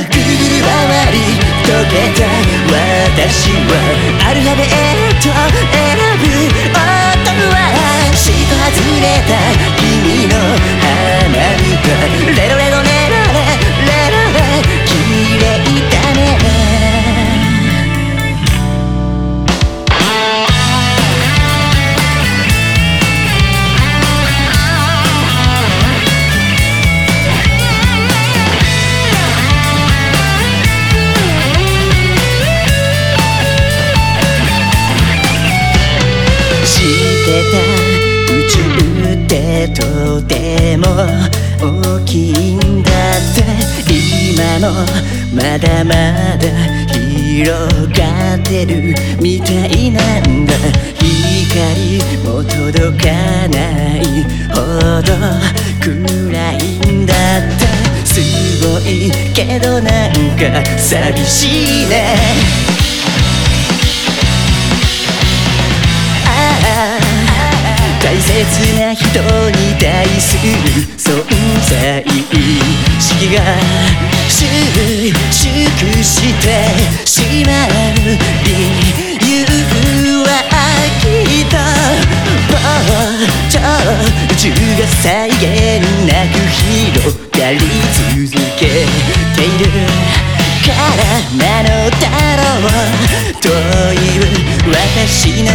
ああぐるぐる回り溶けた私はアルファベットてた宇宙ってとても大きいんだって今もまだまだ広がってるみたいなんだ。光も届かないほど暗いんだって。すごいけどなんか寂しいね。切な人に対する存在意識が収縮してしまう理由はきっと膨張宇宙が際限なく広がり続けているからなのだろうという私の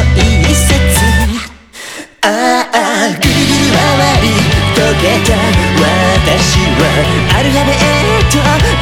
一節ああぐるぐる回り溶けた。私はアルファベット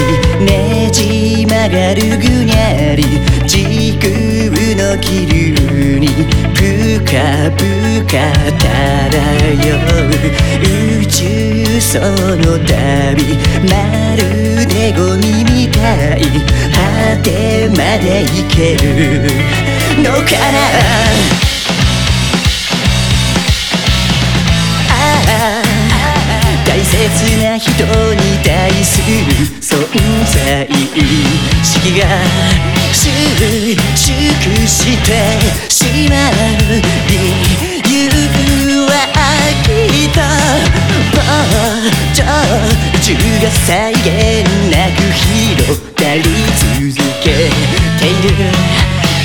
私ねじ曲がるぐにゃり時空の気流にぷかぷか漂う宇宙その旅まるでゴミみたい。果てまで行ける。のかな。大切な人に対する。存在意識が収縮して。しまう理由はきっと膨張宇宙が際限なく広がり続けて。いる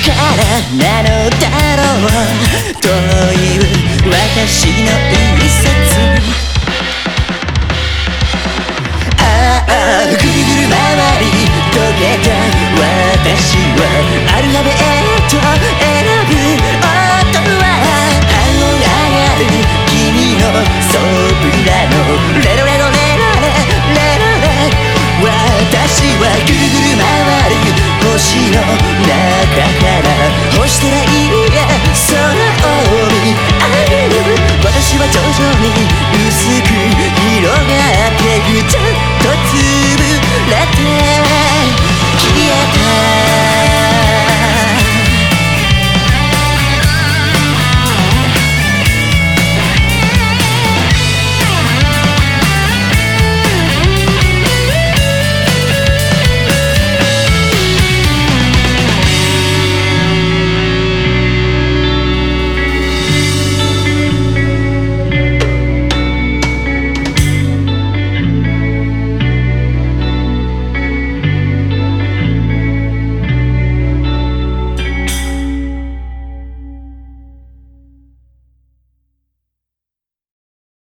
からなのだろうという私の一節けた私はアルファベット選ぶ音は反応が上がる君のソプラノレロレロレロレレロレ私はぐるぐる回る星の中から星空いや空を見上げる私は徐々に